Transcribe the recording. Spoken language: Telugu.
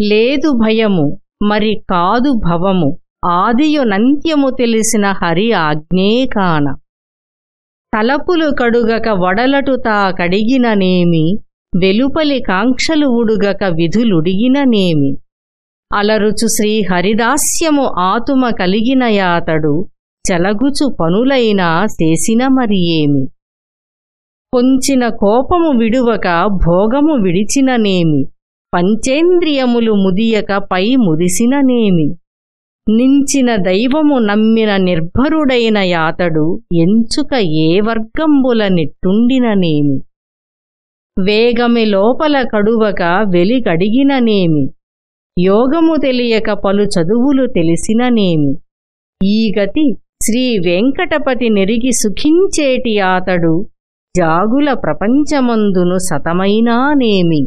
లేదు భయము మరి కాదు భవము. ఆదియునంత్యము తెలిసిన హరి ఆజ్ఞేకాన తలపులు కడుగక వడలటుతా కడిగిననేమి వెలుపలి కాంక్షలు ఉడుగక విధులుడిగిననేమి అలరుచు శ్రీ హరిదాస్యము ఆతుమ కలిగిన యాతడు చెలగుచు పనులైనా చేసిన మరి ఏమి. కొంచిన కోపము విడువక భోగము విడిచిననేమి పంచేంద్రియములు ముదియక పై ముదిసిననేమి నించిన దైవము నమ్మిన నిర్భరుడైన యాతడు ఎంచుక ఏ వర్గంబుల నిట్టుండిననేమి? వేగమి లోపల కడువక వెలిగడిగిననేమి యోగము తెలియక పలు చదువులు తెలిసిననేమి? ఈ గతి శ్రీ వెంకటపతి నెరిగి సుఖించేటి ఆతడు జాగుల ప్రపంచమందును సతమైనానేమి?